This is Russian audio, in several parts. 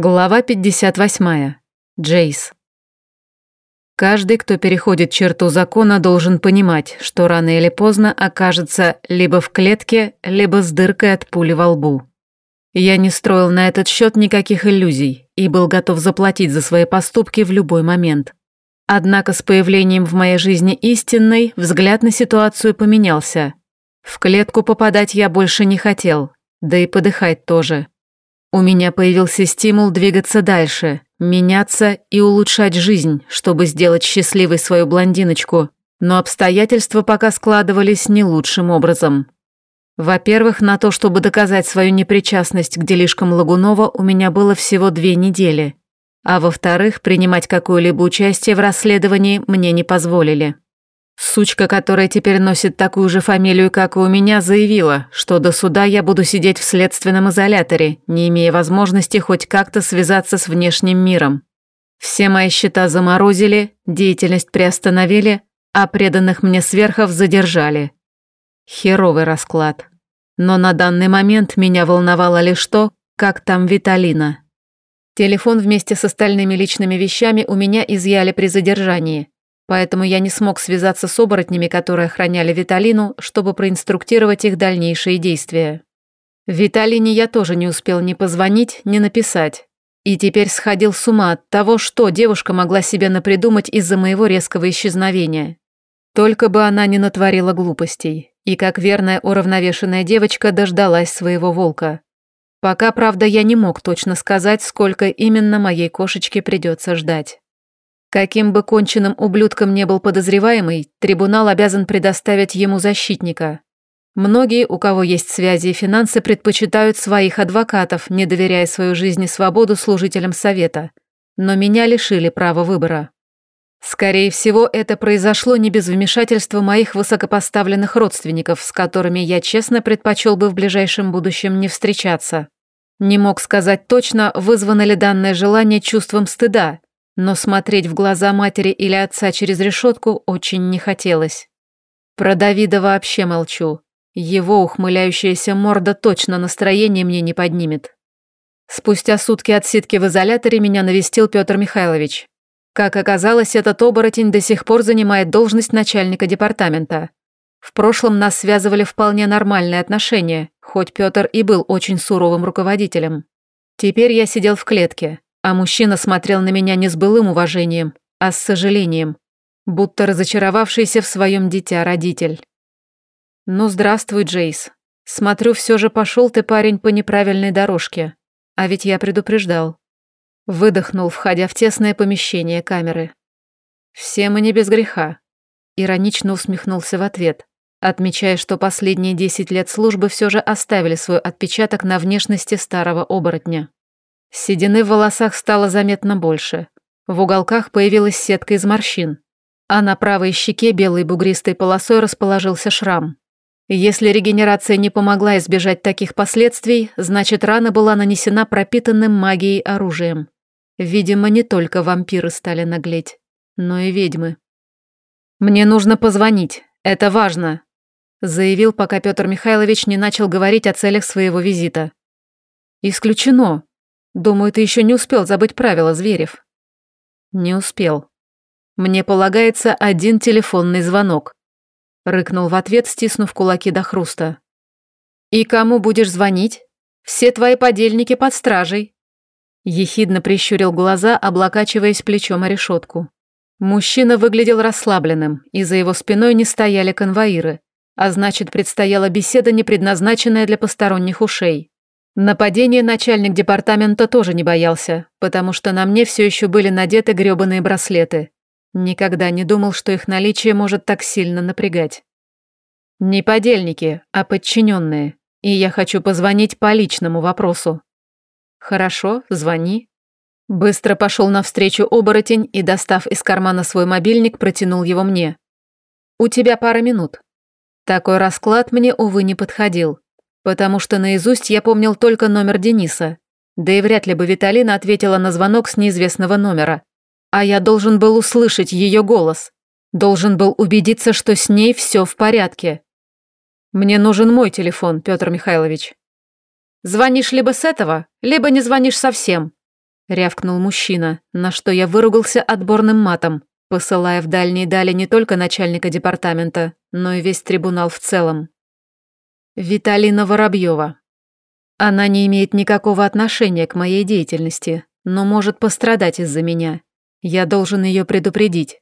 Глава 58. Джейс. Каждый, кто переходит черту закона, должен понимать, что рано или поздно окажется либо в клетке, либо с дыркой от пули во лбу. Я не строил на этот счет никаких иллюзий и был готов заплатить за свои поступки в любой момент. Однако с появлением в моей жизни истинной взгляд на ситуацию поменялся. В клетку попадать я больше не хотел, да и подыхать тоже. У меня появился стимул двигаться дальше, меняться и улучшать жизнь, чтобы сделать счастливой свою блондиночку, но обстоятельства пока складывались не лучшим образом. Во-первых, на то, чтобы доказать свою непричастность к делишкам Лагунова, у меня было всего две недели. А во-вторых, принимать какое-либо участие в расследовании мне не позволили. Сучка, которая теперь носит такую же фамилию, как и у меня, заявила, что до суда я буду сидеть в следственном изоляторе, не имея возможности хоть как-то связаться с внешним миром. Все мои счета заморозили, деятельность приостановили, а преданных мне сверхов задержали. Херовый расклад. Но на данный момент меня волновало лишь то, как там Виталина. Телефон вместе с остальными личными вещами у меня изъяли при задержании. Поэтому я не смог связаться с оборотнями, которые охраняли Виталину, чтобы проинструктировать их дальнейшие действия. Виталине я тоже не успел ни позвонить, ни написать. И теперь сходил с ума от того, что девушка могла себе напридумать из-за моего резкого исчезновения. Только бы она не натворила глупостей, и как верная уравновешенная девочка дождалась своего волка. Пока, правда, я не мог точно сказать, сколько именно моей кошечке придется ждать. Каким бы конченным ублюдком не был подозреваемый, трибунал обязан предоставить ему защитника. Многие, у кого есть связи и финансы, предпочитают своих адвокатов, не доверяя свою жизнь и свободу служителям совета. Но меня лишили права выбора. Скорее всего, это произошло не без вмешательства моих высокопоставленных родственников, с которыми я честно предпочел бы в ближайшем будущем не встречаться. Не мог сказать точно, вызвано ли данное желание чувством стыда, но смотреть в глаза матери или отца через решетку очень не хотелось. Про Давида вообще молчу. Его ухмыляющаяся морда точно настроение мне не поднимет. Спустя сутки отсидки в изоляторе меня навестил Петр Михайлович. Как оказалось, этот оборотень до сих пор занимает должность начальника департамента. В прошлом нас связывали вполне нормальные отношения, хоть Петр и был очень суровым руководителем. Теперь я сидел в клетке, а мужчина смотрел на меня не с былым уважением, а с сожалением, будто разочаровавшийся в своем дитя родитель. «Ну, здравствуй, Джейс. Смотрю, все же пошел ты, парень, по неправильной дорожке. А ведь я предупреждал». Выдохнул, входя в тесное помещение камеры. «Все мы не без греха», — иронично усмехнулся в ответ, отмечая, что последние десять лет службы все же оставили свой отпечаток на внешности старого оборотня. Седины в волосах стало заметно больше. В уголках появилась сетка из морщин, а на правой щеке белой бугристой полосой расположился шрам. Если регенерация не помогла избежать таких последствий, значит рана была нанесена пропитанным магией оружием. Видимо, не только вампиры стали наглеть, но и ведьмы. «Мне нужно позвонить, это важно», заявил, пока Петр Михайлович не начал говорить о целях своего визита. «Исключено», Думаю, ты еще не успел забыть правила, Зверев. Не успел. Мне полагается один телефонный звонок. Рыкнул в ответ, стиснув кулаки до хруста. И кому будешь звонить? Все твои подельники под стражей. Ехидно прищурил глаза, облокачиваясь плечом о решетку. Мужчина выглядел расслабленным, и за его спиной не стояли конвоиры, а значит, предстояла беседа, не предназначенная для посторонних ушей. Нападение начальник департамента тоже не боялся, потому что на мне все еще были надеты грёбаные браслеты. Никогда не думал, что их наличие может так сильно напрягать. Не подельники, а подчиненные, и я хочу позвонить по личному вопросу. Хорошо, звони. Быстро пошел навстречу оборотень и, достав из кармана свой мобильник, протянул его мне. У тебя пара минут. Такой расклад мне, увы, не подходил потому что наизусть я помнил только номер Дениса, да и вряд ли бы Виталина ответила на звонок с неизвестного номера. А я должен был услышать ее голос, должен был убедиться, что с ней все в порядке. Мне нужен мой телефон, Петр Михайлович. Звонишь либо с этого, либо не звонишь совсем. — рявкнул мужчина, на что я выругался отборным матом, посылая в дальние дали не только начальника департамента, но и весь трибунал в целом. Виталина Воробьева. Она не имеет никакого отношения к моей деятельности, но может пострадать из-за меня. Я должен ее предупредить.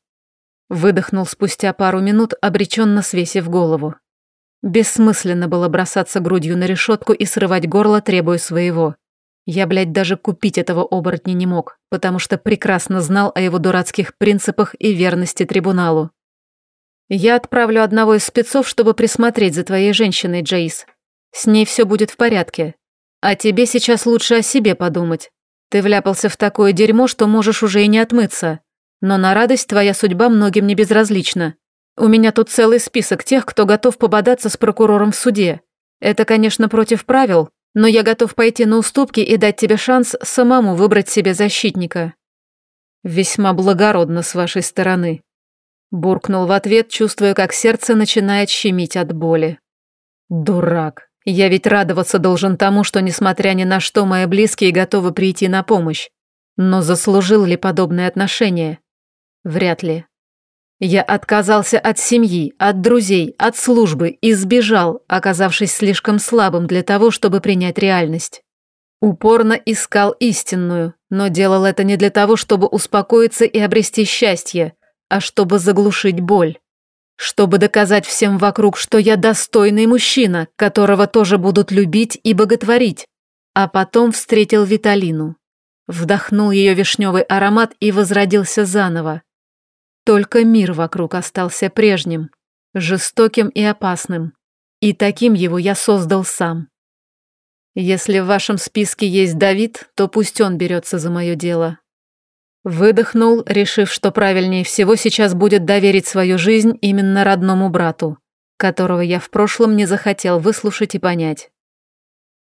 Выдохнул спустя пару минут, обреченно свесив голову. Бессмысленно было бросаться грудью на решетку и срывать горло, требуя своего. Я, блядь, даже купить этого оборотня не мог, потому что прекрасно знал о его дурацких принципах и верности трибуналу. Я отправлю одного из спецов, чтобы присмотреть за твоей женщиной, Джейс. С ней все будет в порядке. А тебе сейчас лучше о себе подумать. Ты вляпался в такое дерьмо, что можешь уже и не отмыться. Но на радость твоя судьба многим не безразлична. У меня тут целый список тех, кто готов пободаться с прокурором в суде. Это, конечно, против правил, но я готов пойти на уступки и дать тебе шанс самому выбрать себе защитника. Весьма благородно с вашей стороны. Буркнул в ответ, чувствуя, как сердце начинает щемить от боли. Дурак. Я ведь радоваться должен тому, что, несмотря ни на что, мои близкие готовы прийти на помощь. Но заслужил ли подобное отношение? Вряд ли. Я отказался от семьи, от друзей, от службы и сбежал, оказавшись слишком слабым для того, чтобы принять реальность. Упорно искал истинную, но делал это не для того, чтобы успокоиться и обрести счастье, а чтобы заглушить боль. Чтобы доказать всем вокруг, что я достойный мужчина, которого тоже будут любить и боготворить. А потом встретил Виталину. Вдохнул ее вишневый аромат и возродился заново. Только мир вокруг остался прежним, жестоким и опасным. И таким его я создал сам. Если в вашем списке есть Давид, то пусть он берется за мое дело. Выдохнул, решив, что правильнее всего сейчас будет доверить свою жизнь именно родному брату, которого я в прошлом не захотел выслушать и понять.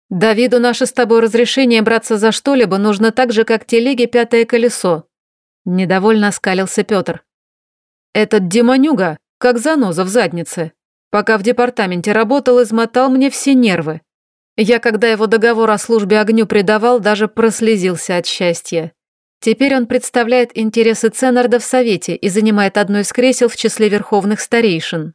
«Давиду наше с тобой разрешение браться за что-либо нужно так же, как телеге пятое колесо», недовольно оскалился Петр. Этот демонюга, как заноза в заднице. Пока в департаменте работал, измотал мне все нервы. Я, когда его договор о службе огню предавал, даже прослезился от счастья. Теперь он представляет интересы Ценнарда в Совете и занимает одно из кресел в числе верховных старейшин.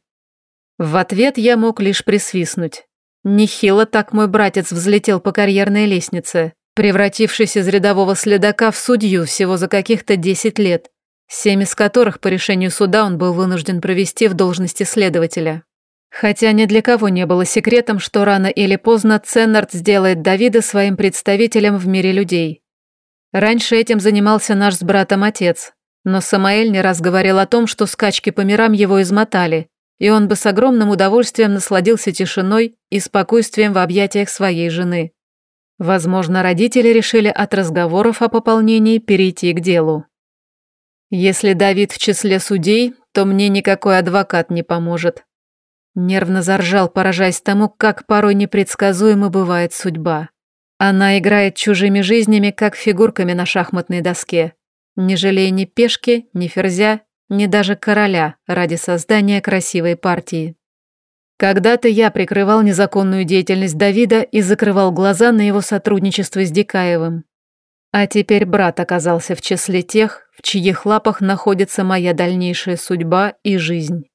В ответ я мог лишь присвистнуть. Нехило так мой братец взлетел по карьерной лестнице, превратившись из рядового следака в судью всего за каких-то 10 лет семь из которых по решению суда он был вынужден провести в должности следователя. Хотя ни для кого не было секретом, что рано или поздно Ценнард сделает Давида своим представителем в мире людей. Раньше этим занимался наш с братом отец, но Самаэль не раз говорил о том, что скачки по мирам его измотали, и он бы с огромным удовольствием насладился тишиной и спокойствием в объятиях своей жены. Возможно, родители решили от разговоров о пополнении перейти к делу. Если Давид в числе судей, то мне никакой адвокат не поможет. Нервно заржал, поражаясь тому, как порой непредсказуема бывает судьба. Она играет чужими жизнями, как фигурками на шахматной доске, не жалея ни пешки, ни ферзя, ни даже короля ради создания красивой партии. Когда-то я прикрывал незаконную деятельность Давида и закрывал глаза на его сотрудничество с Дикаевым. А теперь брат оказался в числе тех, в чьих лапах находится моя дальнейшая судьба и жизнь.